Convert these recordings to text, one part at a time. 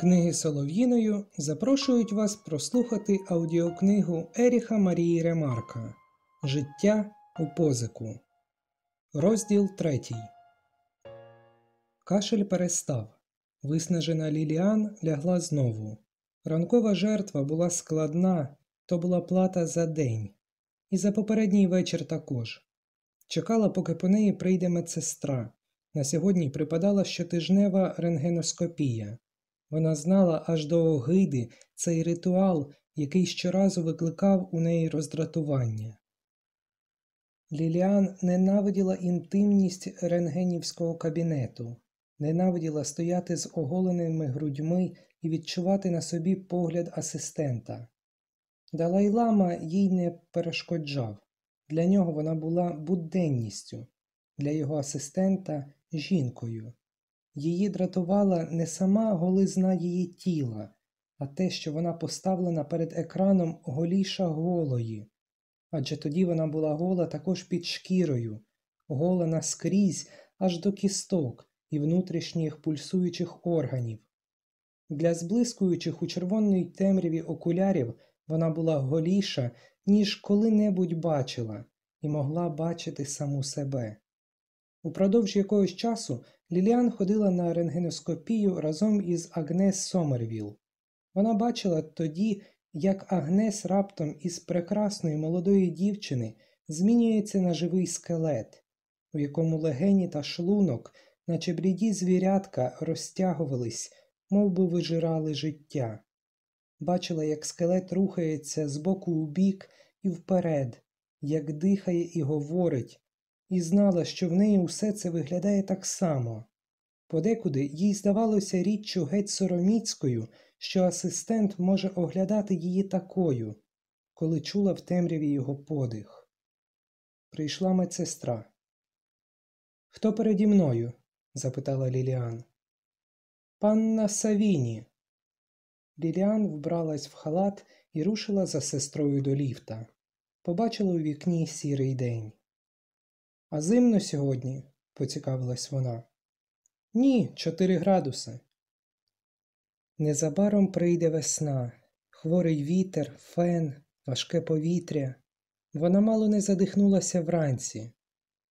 Книги Солов'їною запрошують вас прослухати аудіокнигу Еріха Марії Ремарка Життя у позику. Розділ третій. Кашель перестав. Виснажена Ліліан лягла знову. Ранкова жертва була складна, то була плата за день, і за попередній вечір також. Чекала, поки по неї прийде медсестра. На сьогодні припадала щотижнева рентгеноскопія. Вона знала аж до огиди цей ритуал, який щоразу викликав у неї роздратування. Ліліан ненавиділа інтимність рентгенівського кабінету, ненавиділа стояти з оголеними грудьми і відчувати на собі погляд асистента. Далай-лама їй не перешкоджав, для нього вона була буденністю, для його асистента жінкою. Її дратувала не сама голизна її тіла, а те, що вона поставлена перед екраном голіша голої, адже тоді вона була гола також під шкірою, гола наскрізь аж до кісток і внутрішніх пульсуючих органів. Для зблискуючих у червоної темряві окулярів вона була голіша, ніж коли-небудь бачила, і могла бачити саму себе. Упродовж якогось часу Ліліан ходила на рентгеноскопію разом із Агнес Сомервіл. Вона бачила тоді, як Агнес раптом із прекрасної молодої дівчини змінюється на живий скелет, у якому легені та шлунок, наче бліді звірятка, розтягувались, мов би вижирали життя. Бачила, як скелет рухається з боку у бік і вперед, як дихає і говорить і знала, що в неї усе це виглядає так само. Подекуди їй здавалося річчю геть сороміцькою, що асистент може оглядати її такою, коли чула в темряві його подих. Прийшла медсестра. Хто переді мною? запитала Ліліан. Панна Савіні. Ліліан вбралась в халат і рушила за сестрою до ліфта. Побачила у вікні сірий день. А зимно сьогодні? поцікавилась вона. Ні, чотири градуси. Незабаром прийде весна, хворий вітер, фен, важке повітря. Вона мало не задихнулася вранці.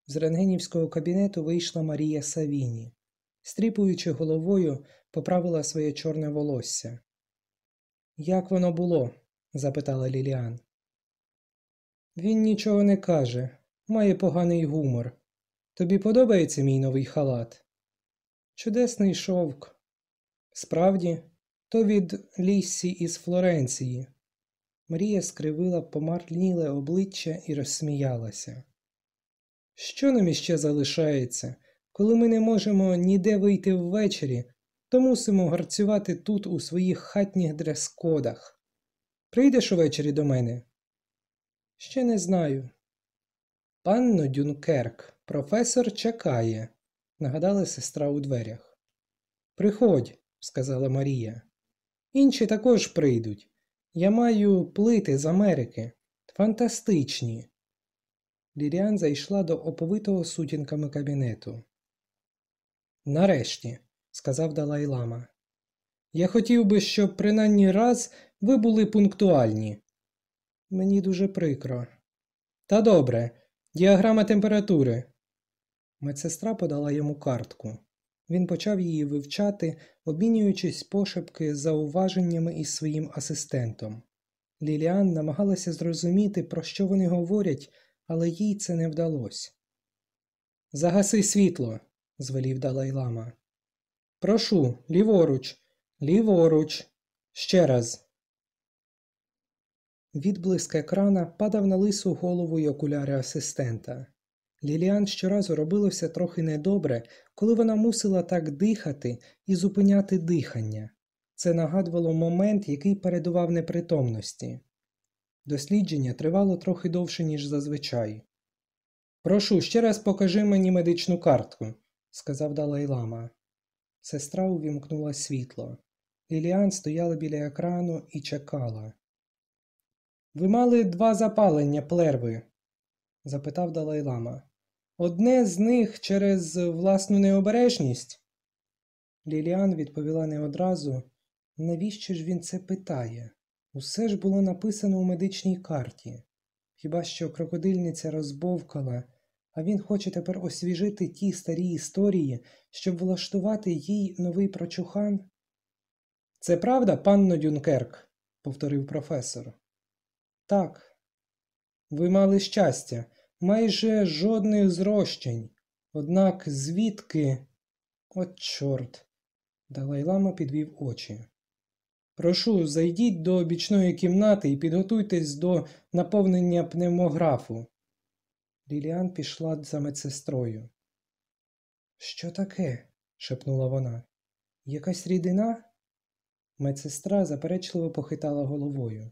З рентгенівського кабінету вийшла Марія Савіні. Стріпуючи головою, поправила своє чорне волосся. Як воно було? запитала Ліліан. Він нічого не каже, має поганий гумор. Тобі подобається мій новий халат? Чудесний шовк. Справді, то від Ліссі із Флоренції. Марія скривила помарлініле обличчя і розсміялася. Що нам іще залишається, коли ми не можемо ніде вийти ввечері, то мусимо гарцювати тут у своїх хатніх дрес-кодах. Прийдеш увечері до мене? Ще не знаю. Панно Дюнкерк, професор чекає, нагадала сестра у дверях. Приходь, сказала Марія. Інші також прийдуть. Я маю плити з Америки. Фантастичні. Ліріан зайшла до оповитого сутінками кабінету. Нарешті, сказав Далай Лама. Я хотів би, щоб принаймні раз ви були пунктуальні. Мені дуже прикро. Та добре, Діаграма температури. Медсестра подала йому картку. Він почав її вивчати, обмінюючись пошепки зауваженнями із своїм асистентом. Ліліан намагалася зрозуміти, про що вони говорять, але їй це не вдалося. Загаси світло, звелів Далай-лама. Прошу, ліворуч, ліворуч. Ще раз. Відблиск екрана падав на лису голову й окуляри асистента. Ліліан щоразу робилося трохи недобре, коли вона мусила так дихати і зупиняти дихання. Це нагадувало момент, який передував непритомності. Дослідження тривало трохи довше, ніж зазвичай. Прошу, ще раз покажи мені медичну картку, сказав Далай-лама. Сестра увімкнула світло. Ліліан стояла біля екрану і чекала. Ви мали два запалення плерви? запитав Далай-лама. Одне з них через власну необережність? Ліліан відповіла не одразу, Навіщо ж він це питає? Усе ж було написано у медичній карті. Хіба що крокодильниця розбовкала, а він хоче тепер освіжити ті старі історії, щоб влаштувати їй новий прочухан? Це правда, панно Дюнкерк? повторив професор. Так. Ви мали щастя, майже жодних зрощень. Однак звідки. От чорт. Далайлама підвів очі. Прошу, зайдіть до бічної кімнати і підготуйтесь до наповнення пневмографу. Ліліан пішла за медсестрою. Що таке? шепнула вона. Якась рідина? Медсестра заперечливо похитала головою.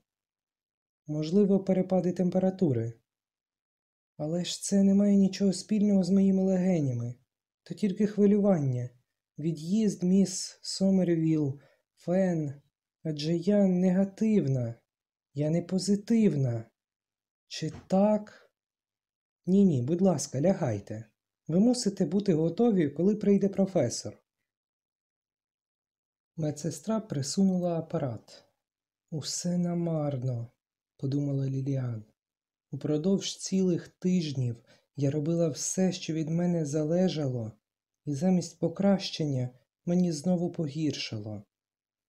Можливо, перепади температури. Але ж це не має нічого спільного з моїми легенями, то тільки хвилювання, від'їзд міс Сомервіл, Фен, адже я негативна, я не позитивна. Чи так? Ні, ні, будь ласка, лягайте. Ви мусите бути готові, коли прийде професор. Медсестра присунула апарат. Усе намарно, подумала Ліліан. Упродовж цілих тижнів я робила все, що від мене залежало, і замість покращення мені знову погіршило.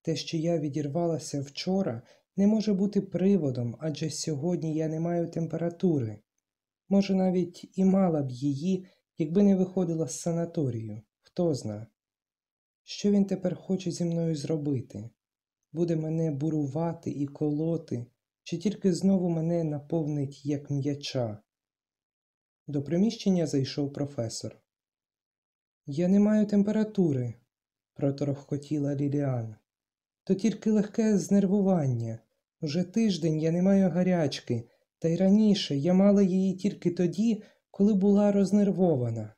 Те, що я відірвалася вчора, не може бути приводом, адже сьогодні я не маю температури. Може, навіть і мала б її, якби не виходила з санаторію, хто зна. Що він тепер хоче зі мною зробити? Буде мене бурувати і колоти, чи тільки знову мене наповнить як м'яча? До приміщення зайшов професор. Я не маю температури, проторохкотіла Ліліан. То тільки легке знервування. Уже тиждень я не маю гарячки, та й раніше я мала її тільки тоді, коли була рознервована.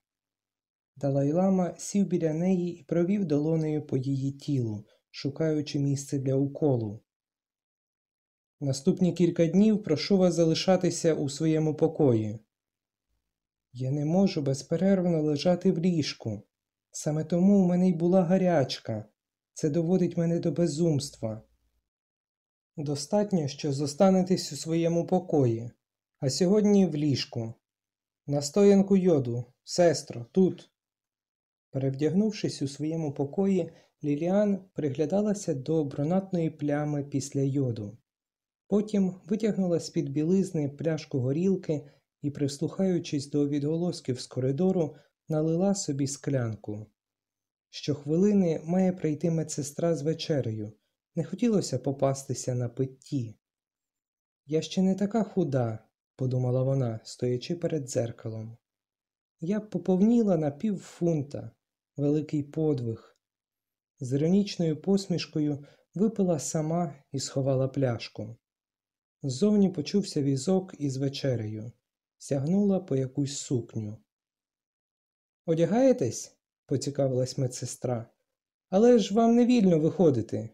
Далайлама сів біля неї і провів долонею по її тілу, шукаючи місце для уколу. Наступні кілька днів прошу вас залишатися у своєму покої. Я не можу безперервно лежати в ліжку. Саме тому у мене й була гарячка. Це доводить мене до безумства. Достатньо, що зостанетесь у своєму покої, а сьогодні в ліжку. Настоянку йоду, сестро, тут. Перевдягнувшись у своєму покої, Ліліан приглядалася до бронатної плями після йоду. Потім витягнула з під білизни пляшку горілки і, прислухаючись до відголосків з коридору, налила собі склянку. Щохвилини має прийти медсестра з вечерею. Не хотілося попастися на питті. Я ще не така худа, подумала вона, стоячи перед дзеркалом. Я б поповніла на пів фунта, великий подвиг. З іронічною посмішкою випила сама і сховала пляшку. Ззовні почувся візок із вечерею, сягнула по якусь сукню. Одягаєтесь? поцікавилась медсестра. Але ж вам не вільно виходити.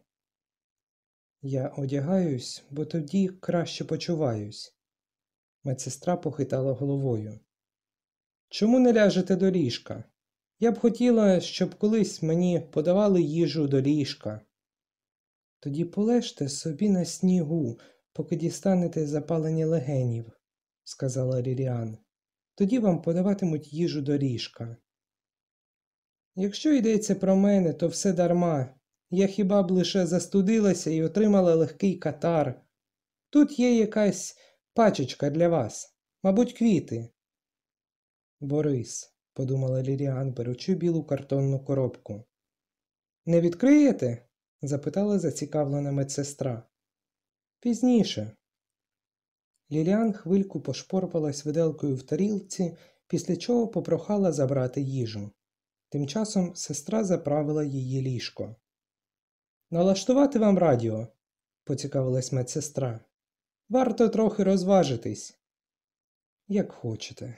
Я одягаюсь, бо тоді краще почуваюсь. Медсестра похитала головою. Чому не ляжете до ліжка? Я б хотіла, щоб колись мені подавали їжу до ліжка. Тоді полежте собі на снігу, поки дістанете запалення легенів, сказала Ліліан. Тоді вам подаватимуть їжу до ліжка. Якщо йдеться про мене, то все дарма. Я хіба б лише застудилася і отримала легкий катар. Тут є якась пачечка для вас, мабуть, квіти. Борис, подумала Ліліан, беручи білу картонну коробку. Не відкриєте? запитала зацікавлена медсестра. Пізніше. Ліліан хвильку пошпорпалась виделкою в тарілці, після чого попрохала забрати їжу. Тим часом сестра заправила її ліжко. Налаштувати вам радіо, поцікавилась медсестра. Варто трохи розважитись. Як хочете.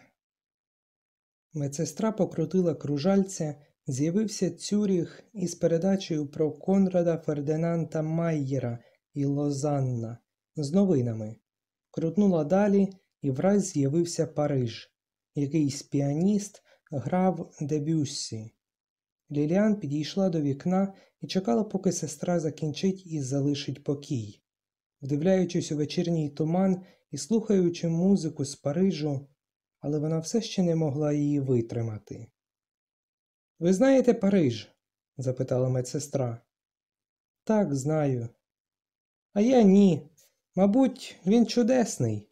Медсестра покрутила кружальця, з'явився Цюріх із передачею про Конрада Фердинанта Майєра і Лозанна з новинами. Крутнула далі і враз з'явився Париж. Якийсь піаніст грав Дебюссі. Ліліан підійшла до вікна і чекала, поки сестра закінчить і залишить покій. Вдивляючись у вечірній туман і слухаючи музику з Парижу, але вона все ще не могла її витримати. Ви знаєте Париж? запитала медсестра. Так, знаю. А я ні. Мабуть, він чудесний.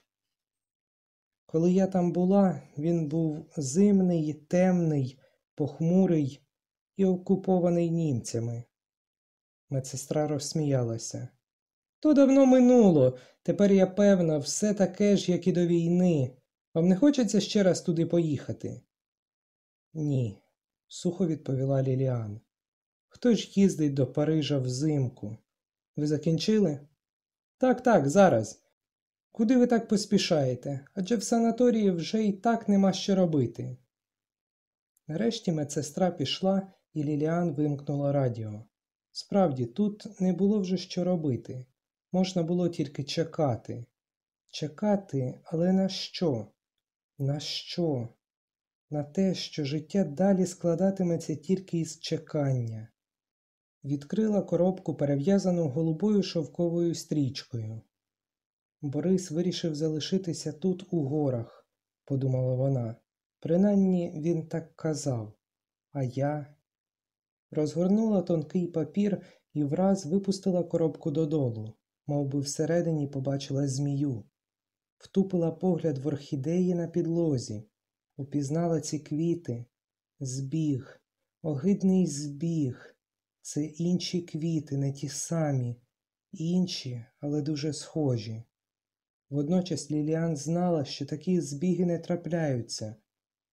Коли я там була, він був зимний, темний, похмурий і окупований німцями. Медсестра розсміялася. То давно минуло. Тепер я певна, все таке ж, як і до війни. Вам не хочеться ще раз туди поїхати? Ні, сухо відповіла Ліліан. Хто ж їздить до Парижа взимку? Ви закінчили? Так, так, зараз. Куди ви так поспішаєте? Адже в санаторії вже і так нема що робити. Нарешті медсестра пішла, і Ліліан вимкнула радіо. Справді, тут не було вже що робити. Можна було тільки чекати. Чекати, але на що? На що? На те, що життя далі складатиметься тільки із чекання. Відкрила коробку, перев'язану голубою шовковою стрічкою. Борис вирішив залишитися тут, у горах, подумала вона. Принаймні він так казав. А я розгорнула тонкий папір і враз випустила коробку додолу, мов би всередині побачила змію. Втупила погляд в орхідеї на підлозі, упізнала ці квіти, збіг, огидний збіг. Це інші квіти, не ті самі, інші, але дуже схожі. Водночас Ліліан знала, що такі збіги не трапляються,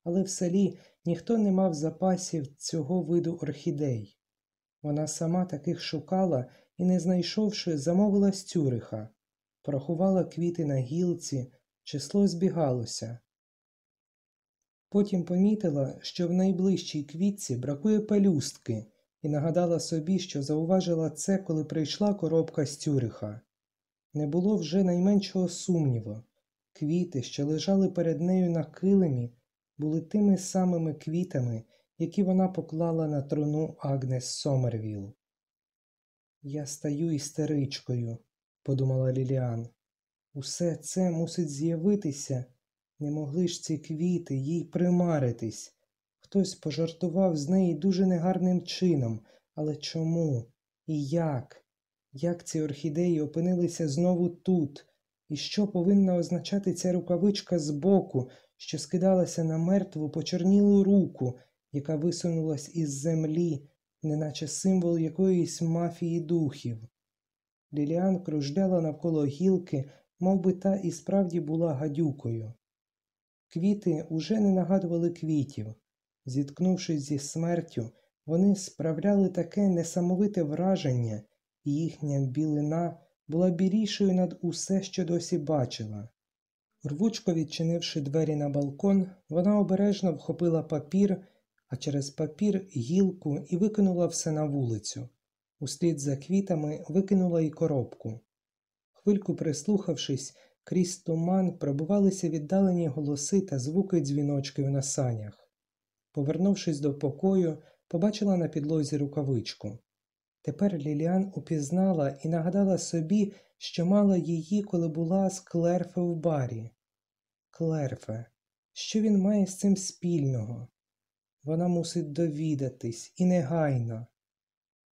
але в селі ніхто не мав запасів цього виду орхідей. Вона сама таких шукала і, не знайшовши, замовила з Цюриха, порахувала квіти на гілці, число збігалося. Потім помітила, що в найближчій квітці бракує пелюстки, і нагадала собі, що зауважила це, коли прийшла коробка з Цюриха. Не було вже найменшого сумніву. Квіти, що лежали перед нею на килимі, були тими самими квітами, які вона поклала на труну Агнес Сомервіл. Я стаю істеричкою, подумала Ліліан. Усе це мусить з'явитися. Не могли ж ці квіти їй примаритись. Хтось пожартував з неї дуже негарним чином, але чому? І як? Як ці орхідеї опинилися знову тут? І що повинна означати ця рукавичка збоку, що скидалася на мертву почорнілу руку, яка висунулась із землі, неначе символ якоїсь мафії духів? Ліліан кружляла навколо гілки, мов би та і справді була гадюкою. Квіти уже не нагадували квітів. Зіткнувшись зі смертю, вони справляли таке несамовите враження, і їхня білина була білішою над усе, що досі бачила. Рвучко відчинивши двері на балкон, вона обережно вхопила папір, а через папір гілку і викинула все на вулицю. Услід за квітами викинула й коробку. Хвильку прислухавшись, крізь туман пробувалися віддалені голоси та звуки дзвіночків на санях. Повернувшись до покою, побачила на підлозі рукавичку. Тепер Ліліан упізнала і нагадала собі, що мала її, коли була з Клерфе в барі. Клерфе, що він має з цим спільного? Вона мусить довідатись і негайно.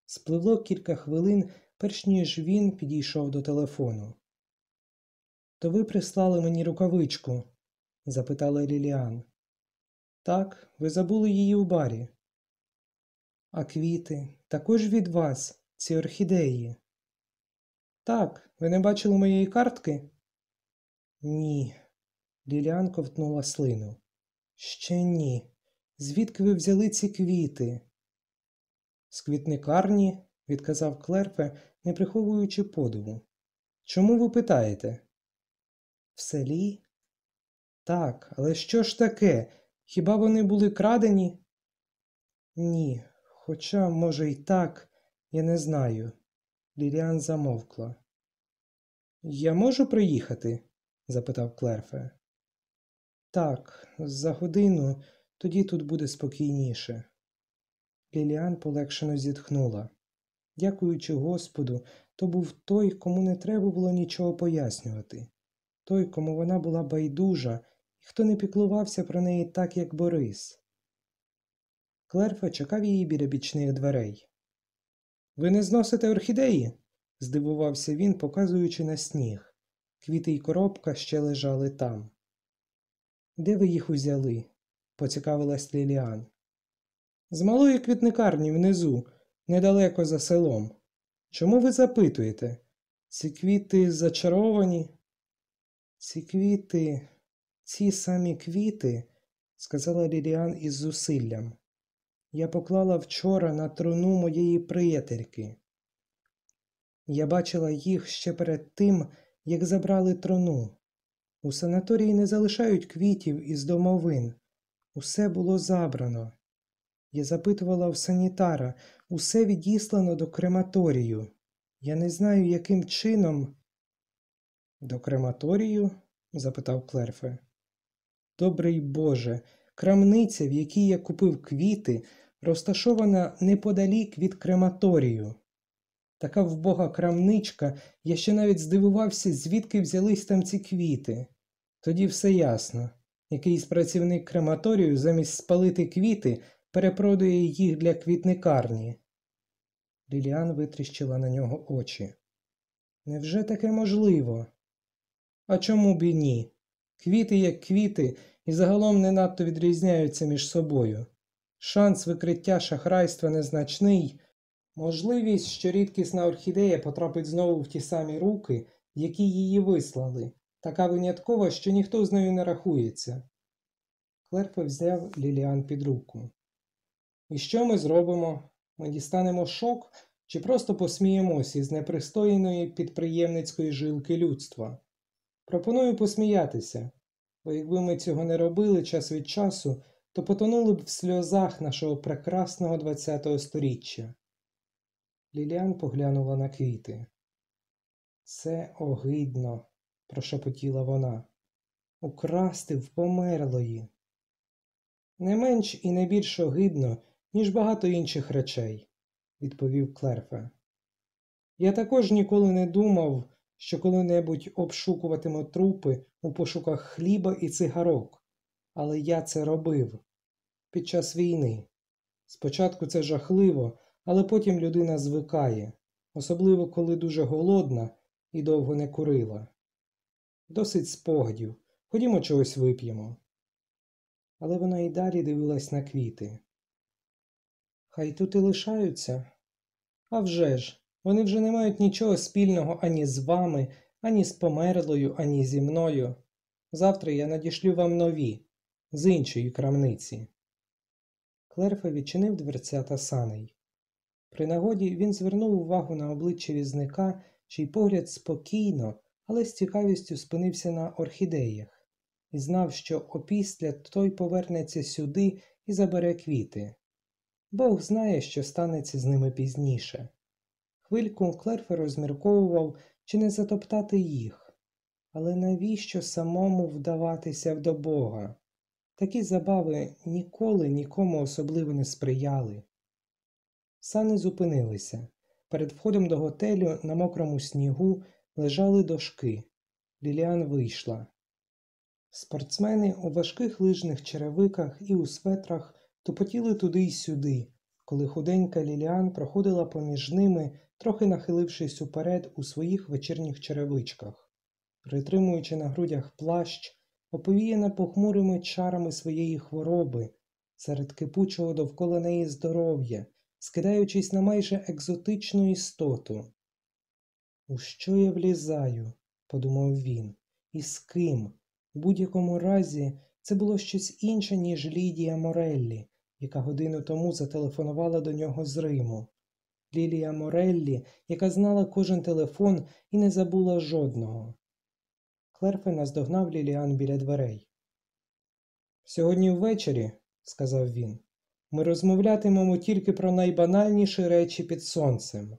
Спливло кілька хвилин, перш ніж він підійшов до телефону. То ви прислали мені рукавичку? запитала Ліліан. Так, ви забули її у барі. А квіти також від вас, ці орхідеї. Так, ви не бачили моєї картки? Ні. Ліліан ковтнула слину. Ще ні. Звідки ви взяли ці квіти? З квітникарні, відказав Клерфе, не приховуючи подиву. Чому ви питаєте? В селі? Так, але що ж таке? Хіба вони були крадені? Ні, хоча, може, й так, я не знаю. Ліліан замовкла. Я можу приїхати? запитав Клерфе. Так, за годину тоді тут буде спокійніше. Ліліан полегшено зітхнула. Дякуючи Господу, то був той, кому не треба було нічого пояснювати, той, кому вона була байдужа, і хто не піклувався про неї так, як Борис. Клерфа чекав її біля бічних дверей. Ви не зносите орхідеї? здивувався він, показуючи на сніг. Квіти й коробка ще лежали там. Де ви їх узяли? поцікавилась Ліліан. З малої квітникарні внизу, недалеко за селом. Чому ви запитуєте? Ці квіти зачаровані? Ці квіти, ці самі квіти, сказала Ліліан із зусиллям. Я поклала вчора на труну моєї приятельки. Я бачила їх ще перед тим, як забрали труну. У санаторії не залишають квітів із домовин. Усе було забрано. Я запитувала в санітара, усе відіслано до крематорію. Я не знаю, яким чином. До крематорію? запитав Клерфе. Добрий Боже, крамниця, в якій я купив квіти, розташована неподалік від крематорію. Така вбога крамничка, я ще навіть здивувався, звідки взялись там ці квіти. Тоді все ясно. Якийсь працівник крематорію замість спалити квіти перепродує їх для квітникарні. Ліліан витріщила на нього очі. Невже таке можливо? А чому б і ні? Квіти як квіти і загалом не надто відрізняються між собою. Шанс викриття шахрайства незначний, можливість, що рідкісна орхідея потрапить знову в ті самі руки, які її вислали, така виняткова, що ніхто з нею не рахується. Клерпе взяв Ліліан під руку. І що ми зробимо? Ми дістанемо шок чи просто посміємось із непристойної підприємницької жилки людства? Пропоную посміятися, бо якби ми цього не робили час від часу, то потонули б в сльозах нашого прекрасного ХХ століття. Ліліан поглянула на квіти. Це огидно, прошепотіла вона. Украсти в померлої. Не менш і не більш огидно, ніж багато інших речей, відповів Клерфе. Я також ніколи не думав, що коли-небудь обшукуватиму трупи у пошуках хліба і цигарок, але я це робив під час війни. Спочатку це жахливо, але потім людина звикає, особливо коли дуже голодна і довго не курила. Досить спогадів, ходімо чогось вип'ємо. Але вона й далі дивилась на квіти. Хай тут і лишаються. А вже ж, вони вже не мають нічого спільного ані з вами, ані з померлою, ані зі мною. Завтра я надішлю вам нові, з іншої крамниці. Клерфе відчинив дверцята саней. При нагоді він звернув увагу на обличчя візника, чий погляд спокійно, але з цікавістю спинився на орхідеях, і знав, що опісля той повернеться сюди і забере квіти. Бог знає, що станеться з ними пізніше. Хвильку Клерфе розмірковував, чи не затоптати їх. Але навіщо самому вдаватися до Бога? Такі забави ніколи нікому особливо не сприяли. Сани зупинилися. Перед входом до готелю на мокрому снігу лежали дошки. Ліліан вийшла. Спортсмени у важких лижних черевиках і у светрах тупотіли туди й сюди, коли худенька Ліліан проходила поміж ними, трохи нахилившись уперед у своїх вечірніх черевичках, притримуючи на грудях плащ, оповіяна похмурими чарами своєї хвороби, серед кипучого довкола неї здоров'я, скидаючись на майже екзотичну істоту. У що я влізаю? подумав він, і з ким? У будь-якому разі це було щось інше, ніж Лідія Мореллі, яка годину тому зателефонувала до нього з Риму. Лілія Мореллі, яка знала кожен телефон і не забула жодного. Клерфе наздогнав Ліліан біля дверей. Сьогодні ввечері, сказав він, ми розмовлятимемо тільки про найбанальніші речі під сонцем.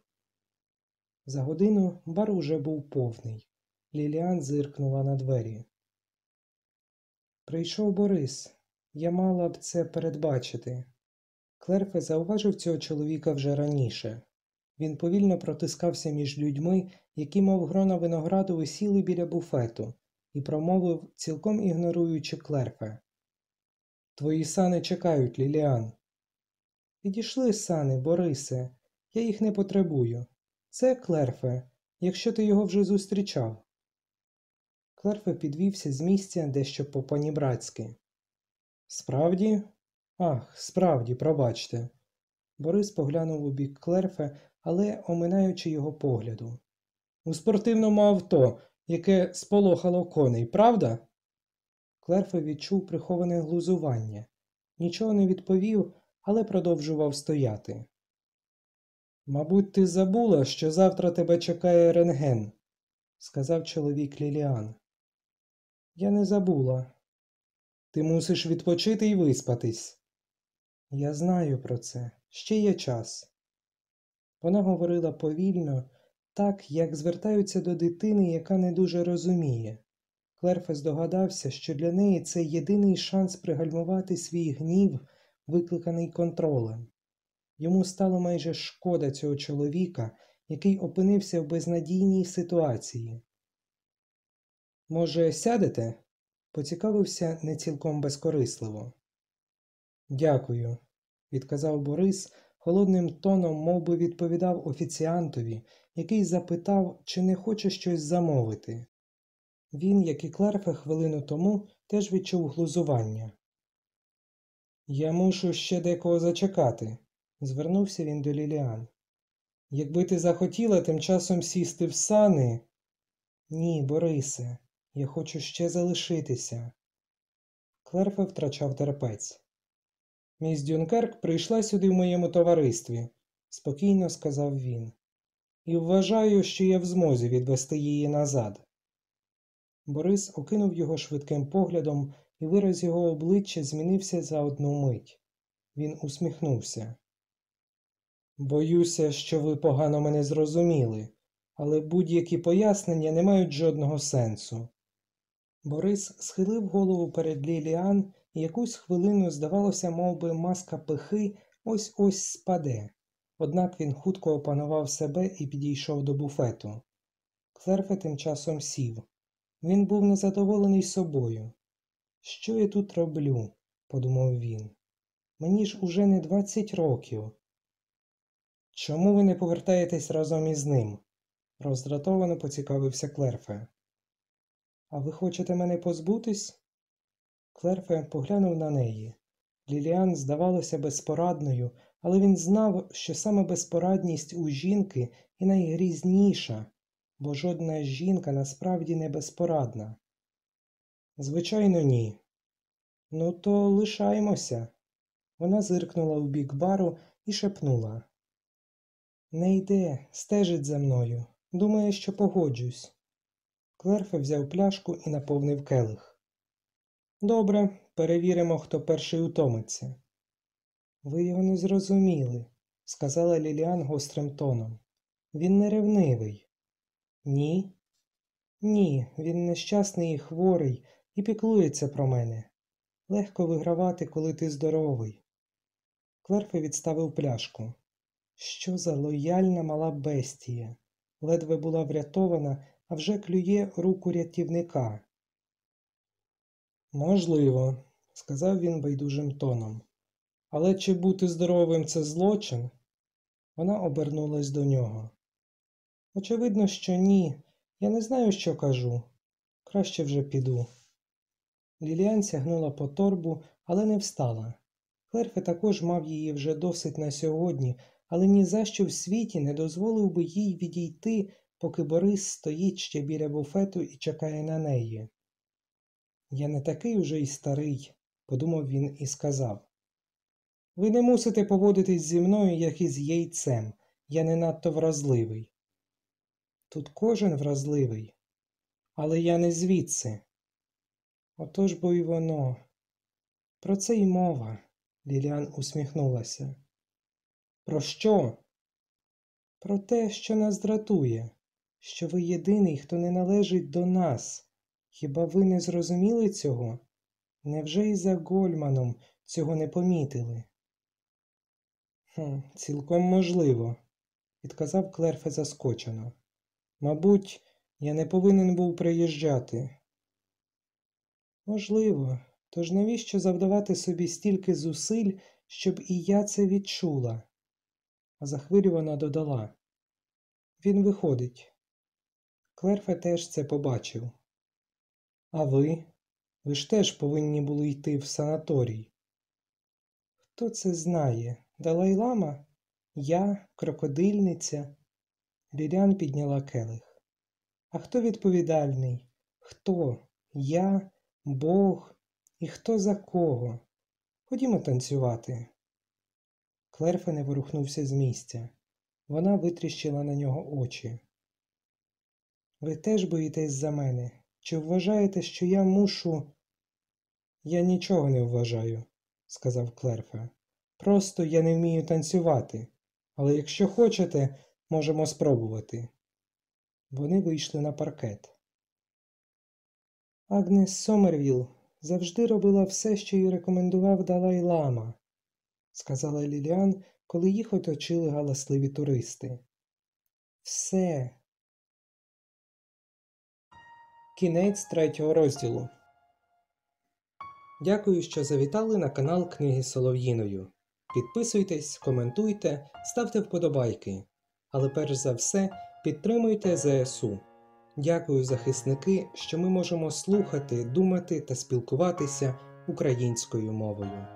За годину бар уже був повний. Ліліан зиркнула на двері. Прийшов Борис. Я мала б це передбачити. Клерфе зауважив цього чоловіка вже раніше. Він повільно протискався між людьми, які, мов грона винограду, висіли біля буфету, і промовив, цілком ігноруючи Клерфе. Твої сани чекають, Ліліан. Підійшли сани, Борисе, я їх не потребую. Це Клерфе, якщо ти його вже зустрічав. Клерфе підвівся з місця дещо по панібратськи. Справді? Ах, справді, пробачте. Борис поглянув у бік Клерфе, але оминаючи його погляду. У спортивному авто, яке сполохало коней, правда? Клерфе відчув приховане глузування. Нічого не відповів, але продовжував стояти. Мабуть, ти забула, що завтра тебе чекає рентген, сказав чоловік Ліліан. Я не забула. Ти мусиш відпочити і виспатись. Я знаю про це. Ще є час. Вона говорила повільно, так, як звертаються до дитини, яка не дуже розуміє. Клерфе здогадався, що для неї це єдиний шанс пригальмувати свій гнів, викликаний контролем. Йому стало майже шкода цього чоловіка, який опинився в безнадійній ситуації. Може, сядете? Поцікавився не цілком безкорисливо. Дякую, відказав Борис холодним тоном, мов би відповідав офіціантові, який запитав, чи не хоче щось замовити. Він, як і Клерфе хвилину тому, теж відчув глузування. Я мушу ще декого зачекати, звернувся він до Ліліан. Якби ти захотіла тим часом сісти в сани. Ні, Борисе, я хочу ще залишитися. Клерфе втрачав терпець. Міс Дюнкерк прийшла сюди в моєму товаристві, спокійно сказав він, і вважаю, що я в змозі відвести її назад. Борис окинув його швидким поглядом, і вираз його обличчя змінився за одну мить. Він усміхнувся. Боюся, що ви погано мене зрозуміли, але будь-які пояснення не мають жодного сенсу. Борис схилив голову перед Ліліан і якусь хвилину, здавалося, мов би, маска пихи ось ось спаде. Однак він хутко опанував себе і підійшов до буфету. Клерфе тим часом сів. Він був незадоволений собою. Що я тут роблю? подумав він. Мені ж уже не двадцять років. Чому ви не повертаєтесь разом із ним? роздратовано поцікавився Клерфе. А ви хочете мене позбутись? Клерфе поглянув на неї. Ліліан здавалася безпорадною, але він знав, що саме безпорадність у жінки і найгрізніша, бо жодна жінка насправді не безпорадна. Звичайно, ні. Ну, то лишаймося. Вона зиркнула у бік бару і шепнула. Не йде, стежить за мною. Думає, що погоджусь. Клерфе взяв пляшку і наповнив келих. Добре, перевіримо, хто перший утомиться. Ви його не зрозуміли, сказала Ліліан гострим тоном. Він не ревнивий. Ні? Ні, він нещасний і хворий і піклується про мене. Легко вигравати, коли ти здоровий. Клерфе відставив пляшку. Що за лояльна мала бестія? Ледве була врятована, а вже клює руку рятівника. Можливо, сказав він байдужим тоном. Але чи бути здоровим це злочин? Вона обернулась до нього. Очевидно, що ні. Я не знаю, що кажу. Краще вже піду. Ліліан сягнула по торбу, але не встала. Клерфе також мав її вже досить на сьогодні, але ні за що в світі не дозволив би їй відійти, поки Борис стоїть ще біля буфету і чекає на неї. Я не такий уже й старий, подумав він і сказав. Ви не мусите поводитись зі мною, як із яйцем. Я не надто вразливий. Тут кожен вразливий, але я не звідси. Отож бо й воно. Про це й мова, Ліліан усміхнулася. Про що? Про те, що нас дратує, що ви єдиний, хто не належить до нас. Хіба ви не зрозуміли цього? Невже і за Гольманом цього не помітили? Хм, цілком можливо, відказав Клерфе заскочено. Мабуть, я не повинен був приїжджати. Можливо, тож навіщо завдавати собі стільки зусиль, щоб і я це відчула? А захвилювано додала. Він виходить. Клерфе теж це побачив. А ви? Ви ж теж повинні були йти в санаторій. Хто це знає? Далай-лама? Я, крокодильниця? Ліліан підняла келих. А хто відповідальний? Хто? Я, Бог? І хто за кого? Ходімо танцювати. Клерфе не ворухнувся з місця. Вона витріщила на нього очі. Ви теж боїтесь за мене? Чи вважаєте, що я мушу? Я нічого не вважаю, сказав Клерфе. Просто я не вмію танцювати, але якщо хочете, можемо спробувати. Вони вийшли на паркет. Агнес Сомервіл завжди робила все, що їй рекомендував Далай Лама, сказала Ліліан, коли їх оточили галасливі туристи. Все. Кінець третього розділу. Дякую, що завітали на канал Книги Солов'їною. Підписуйтесь, коментуйте, ставте вподобайки. Але перш за все підтримуйте ЗСУ. Дякую, захисники, що ми можемо слухати, думати та спілкуватися українською мовою.